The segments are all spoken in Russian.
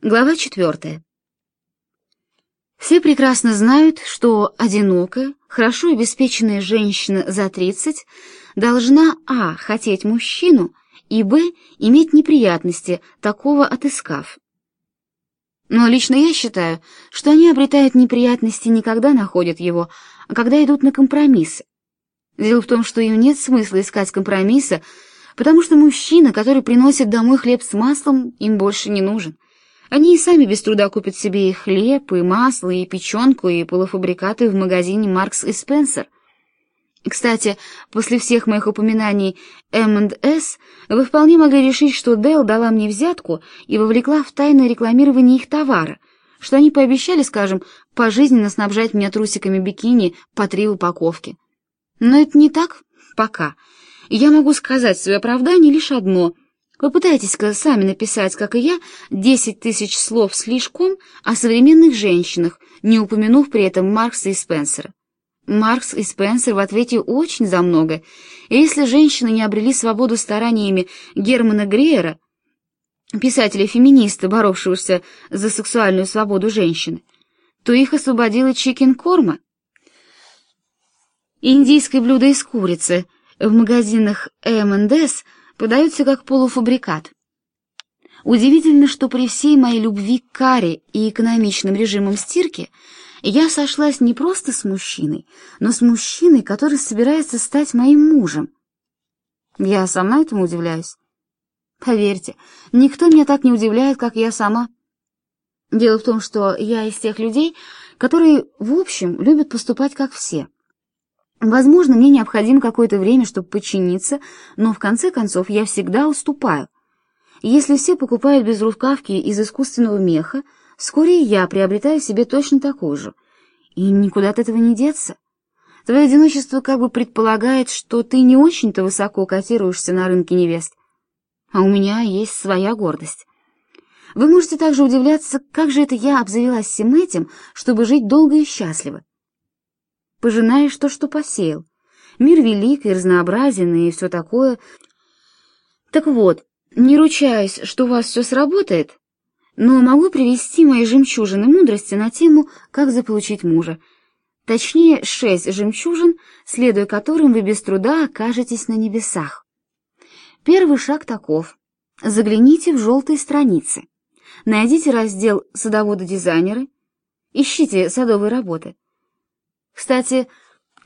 Глава четвертая. Все прекрасно знают, что одинокая, хорошо обеспеченная женщина за 30 должна а. хотеть мужчину и б. иметь неприятности, такого отыскав. Но лично я считаю, что они обретают неприятности не когда находят его, а когда идут на компромиссы. Дело в том, что им нет смысла искать компромисса, потому что мужчина, который приносит домой хлеб с маслом, им больше не нужен. Они и сами без труда купят себе и хлеб, и масло, и печенку, и полуфабрикаты в магазине «Маркс и Спенсер». Кстати, после всех моих упоминаний M&S вы вполне могли решить, что Дell дала мне взятку и вовлекла в тайное рекламирование их товара, что они пообещали, скажем, пожизненно снабжать меня трусиками бикини по три упаковки. Но это не так пока. Я могу сказать в свое оправдание лишь одно — Попытайтесь-ка сами написать, как и я, десять тысяч слов слишком о современных женщинах, не упомянув при этом Маркса и Спенсера. Маркс и Спенсер в ответе очень за много, и если женщины не обрели свободу стараниями Германа Греера, писателя-феминиста, боровшегося за сексуальную свободу женщины, то их освободила чикен-корма. Индийское блюдо из курицы в магазинах M&S – подаются как полуфабрикат. Удивительно, что при всей моей любви к каре и экономичным режимам стирки я сошлась не просто с мужчиной, но с мужчиной, который собирается стать моим мужем. Я сама этому удивляюсь. Поверьте, никто меня так не удивляет, как я сама. Дело в том, что я из тех людей, которые, в общем, любят поступать как все. Возможно, мне необходимо какое-то время, чтобы подчиниться, но в конце концов я всегда уступаю. Если все покупают безрукавки из искусственного меха, вскоре я приобретаю себе точно такую же. И никуда от этого не деться. Твое одиночество как бы предполагает, что ты не очень-то высоко котируешься на рынке невест. А у меня есть своя гордость. Вы можете также удивляться, как же это я обзавелась всем этим, чтобы жить долго и счастливо пожинаешь то, что посеял. Мир велик и разнообразен, и все такое. Так вот, не ручаюсь, что у вас все сработает, но могу привести мои жемчужины мудрости на тему «Как заполучить мужа». Точнее, шесть жемчужин, следуя которым вы без труда окажетесь на небесах. Первый шаг таков. Загляните в желтые страницы. Найдите раздел «Садоводы-дизайнеры», ищите садовые работы. Кстати,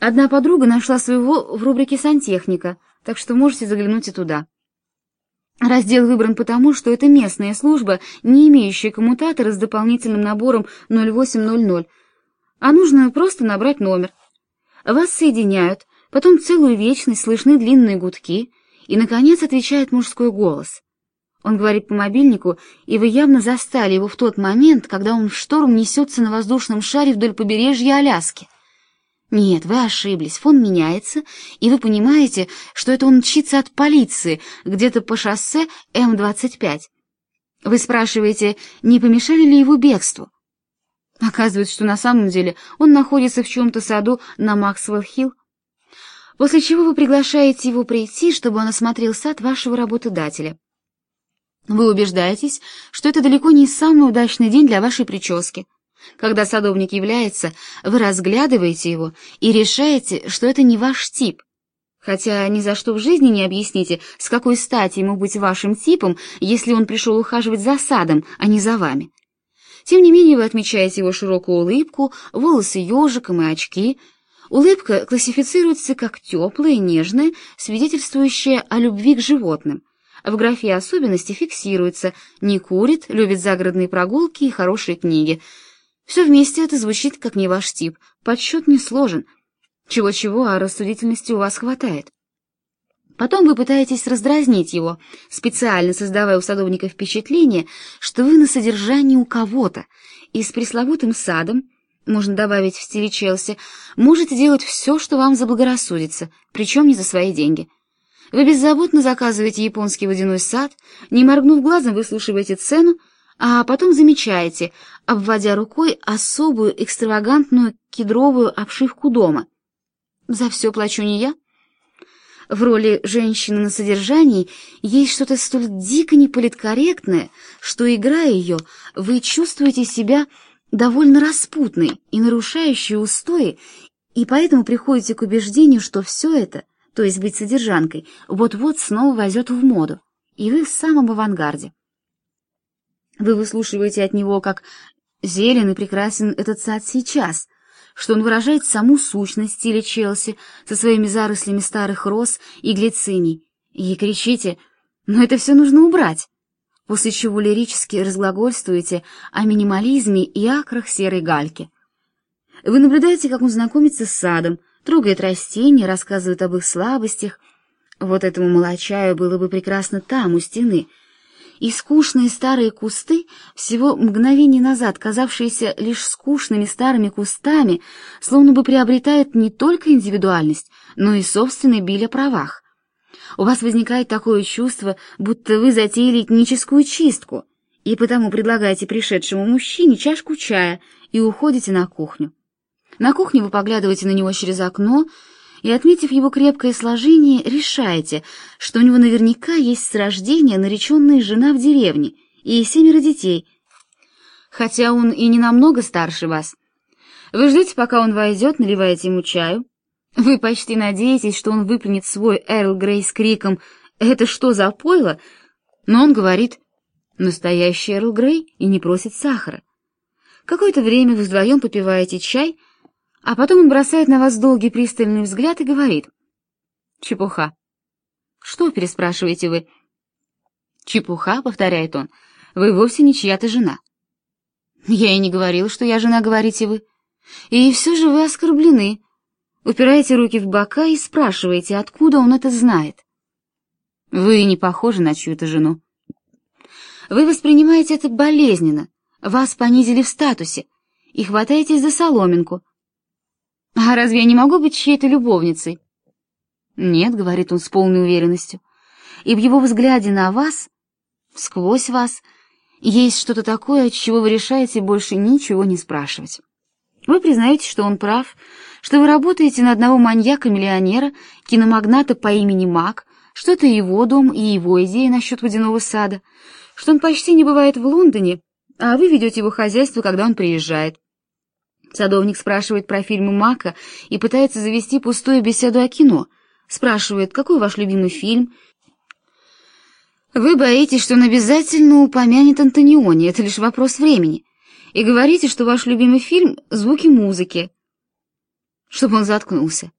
одна подруга нашла своего в рубрике «Сантехника», так что можете заглянуть и туда. Раздел выбран потому, что это местная служба, не имеющая коммутатора с дополнительным набором 0800, а нужно просто набрать номер. Вас соединяют, потом целую вечность слышны длинные гудки, и, наконец, отвечает мужской голос. Он говорит по мобильнику, и вы явно застали его в тот момент, когда он в шторм несется на воздушном шаре вдоль побережья Аляски. Нет, вы ошиблись, фон меняется, и вы понимаете, что это он мчится от полиции, где-то по шоссе М-25. Вы спрашиваете, не помешали ли его бегству? Оказывается, что на самом деле он находится в чем-то саду на Максвелл-Хилл. После чего вы приглашаете его прийти, чтобы он осмотрел сад вашего работодателя. Вы убеждаетесь, что это далеко не самый удачный день для вашей прически. Когда садовник является, вы разглядываете его и решаете, что это не ваш тип. Хотя ни за что в жизни не объясните, с какой стати ему быть вашим типом, если он пришел ухаживать за садом, а не за вами. Тем не менее вы отмечаете его широкую улыбку, волосы ежиком и очки. Улыбка классифицируется как теплая, нежная, свидетельствующая о любви к животным. В графе особенности фиксируется «не курит, любит загородные прогулки и хорошие книги», все вместе это звучит как не ваш тип, подсчет не сложен. Чего-чего, а рассудительности у вас хватает. Потом вы пытаетесь раздразнить его, специально создавая у садовника впечатление, что вы на содержании у кого-то, и с пресловутым садом, можно добавить в стиле Челси, можете делать все, что вам заблагорассудится, причем не за свои деньги. Вы беззаботно заказываете японский водяной сад, не моргнув глазом, выслушиваете цену, а потом замечаете, обводя рукой особую экстравагантную кедровую обшивку дома. За все плачу не я. в роли женщины на содержании есть что-то столь дико неполиткорректное, что, играя ее, вы чувствуете себя довольно распутной и нарушающей устои, и поэтому приходите к убеждению, что все это, то есть быть содержанкой, вот-вот снова войдет в моду, и вы в самом авангарде. Вы выслушиваете от него, как зелен и прекрасен этот сад сейчас, что он выражает саму сущность стиля Челси со своими зарослями старых роз и глициний, и кричите «Но это все нужно убрать!» после чего лирически разглагольствуете о минимализме и акрах серой гальки. Вы наблюдаете, как он знакомится с садом, трогает растения, рассказывает об их слабостях. Вот этому молочаю было бы прекрасно там, у стены — и скучные старые кусты, всего мгновение назад казавшиеся лишь скучными старыми кустами, словно бы приобретают не только индивидуальность, но и собственный биль о правах. У вас возникает такое чувство, будто вы затеяли этническую чистку, и потому предлагаете пришедшему мужчине чашку чая и уходите на кухню. На кухне вы поглядываете на него через окно, и, отметив его крепкое сложение, решаете, что у него наверняка есть с рождения нареченная жена в деревне и семеро детей, хотя он и не намного старше вас. Вы ждете, пока он войдет, наливаете ему чаю. Вы почти надеетесь, что он выплюнет свой Эрл Грей с криком «Это что за пойло?» Но он говорит «Настоящий Эрл Грей» и не просит сахара. Какое-то время вы вдвоем попиваете чай — а потом он бросает на вас долгий пристальный взгляд и говорит. «Чепуха». «Что?» — переспрашиваете вы. «Чепуха», — повторяет он, — «вы вовсе не чья-то жена». «Я и не говорила, что я жена», — говорите вы. «И все же вы оскорблены. Упираете руки в бока и спрашиваете, откуда он это знает». Вы не похожи на чью-то жену. Вы воспринимаете это болезненно, вас понизили в статусе и хватаетесь за соломинку — «А разве я не могу быть чьей-то любовницей?» «Нет», — говорит он с полной уверенностью, «и в его взгляде на вас, сквозь вас, есть что-то такое, от чего вы решаете больше ничего не спрашивать. Вы признаете, что он прав, что вы работаете на одного маньяка-миллионера, киномагната по имени Мак, что это его дом и его идея насчет водяного сада, что он почти не бывает в Лондоне, а вы ведете его хозяйство, когда он приезжает. Садовник спрашивает про фильмы Мака и пытается завести пустую беседу о кино. Спрашивает, какой ваш любимый фильм? Вы боитесь, что он обязательно упомянет Антониони, это лишь вопрос времени. И говорите, что ваш любимый фильм — звуки музыки. Чтобы он заткнулся.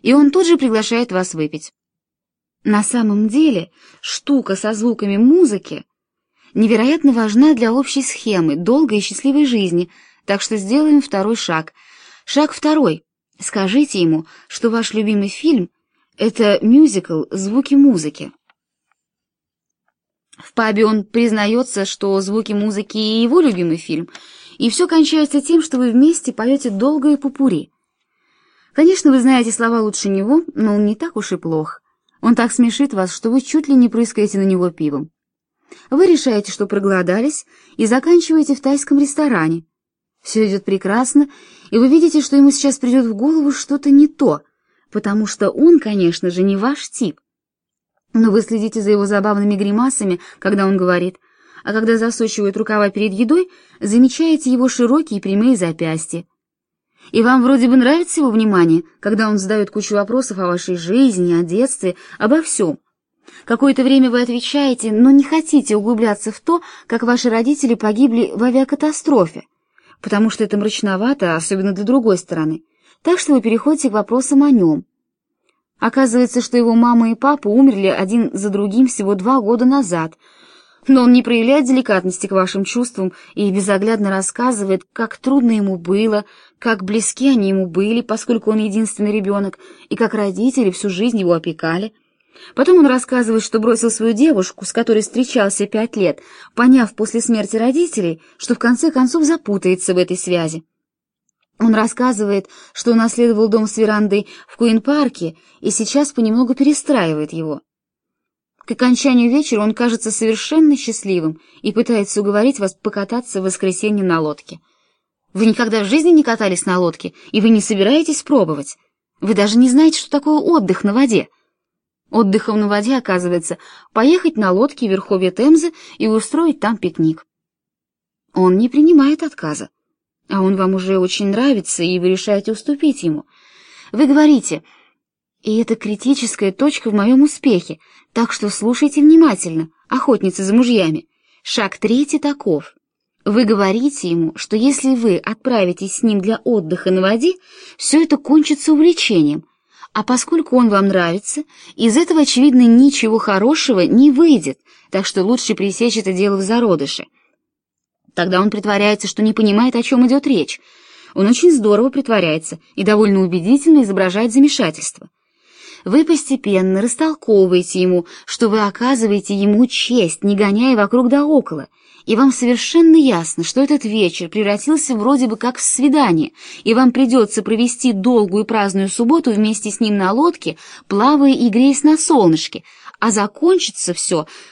И он тут же приглашает вас выпить. На самом деле, штука со звуками музыки невероятно важна для общей схемы долгой и счастливой жизни — так что сделаем второй шаг. Шаг второй. Скажите ему, что ваш любимый фильм — это мюзикл «Звуки музыки». В пабе он признается, что «Звуки музыки» — и его любимый фильм, и все кончается тем, что вы вместе поете долгое пупури. Конечно, вы знаете слова лучше него, но он не так уж и плох. Он так смешит вас, что вы чуть ли не прыскаете на него пивом. Вы решаете, что проголодались, и заканчиваете в тайском ресторане, все идет прекрасно, и вы видите, что ему сейчас придет в голову что-то не то, потому что он, конечно же, не ваш тип. Но вы следите за его забавными гримасами, когда он говорит, а когда засучивает рукава перед едой, замечаете его широкие прямые запястья. И вам вроде бы нравится его внимание, когда он задает кучу вопросов о вашей жизни, о детстве, обо всем. Какое-то время вы отвечаете, но не хотите углубляться в то, как ваши родители погибли в авиакатастрофе, потому что это мрачновато, особенно для другой стороны. Так что вы переходите к вопросам о нем. Оказывается, что его мама и папа умерли один за другим всего два года назад, но он не проявляет деликатности к вашим чувствам и безоглядно рассказывает, как трудно ему было, как близки они ему были, поскольку он единственный ребенок, и как родители всю жизнь его опекали. Потом он рассказывает, что бросил свою девушку, с которой встречался пять лет, поняв после смерти родителей, что в конце концов запутается в этой связи. Он рассказывает, что унаследовал дом с верандой в Куин-парке и сейчас понемногу перестраивает его. К окончанию вечера он кажется совершенно счастливым и пытается уговорить вас покататься в воскресенье на лодке. Вы никогда в жизни не катались на лодке, и вы не собираетесь пробовать. Вы даже не знаете, что такое отдых на воде. Отдыхом на воде, оказывается, поехать на лодке в верховье Темзы и устроить там пикник. Он не принимает отказа. А он вам уже очень нравится, и вы решаете уступить ему. Вы говорите, и это критическая точка в моем успехе, так что слушайте внимательно, охотницы за мужьями. Шаг третий таков. Вы говорите ему, что если вы отправитесь с ним для отдыха на воде, все это кончится увлечением, а поскольку он вам нравится, из этого, очевидно, ничего хорошего не выйдет, так что лучше пресечь это дело в зародыше. Тогда он притворяется, что не понимает, о чем идет речь. Он очень здорово притворяется и довольно убедительно изображает замешательство. Вы постепенно растолковываете ему, что вы оказываете ему честь, не гоняя вокруг да около, и вам совершенно ясно, что этот вечер превратился вроде бы как в свидание, и вам придется провести долгую праздную субботу вместе с ним на лодке, плавая и греясь на солнышке, а закончится все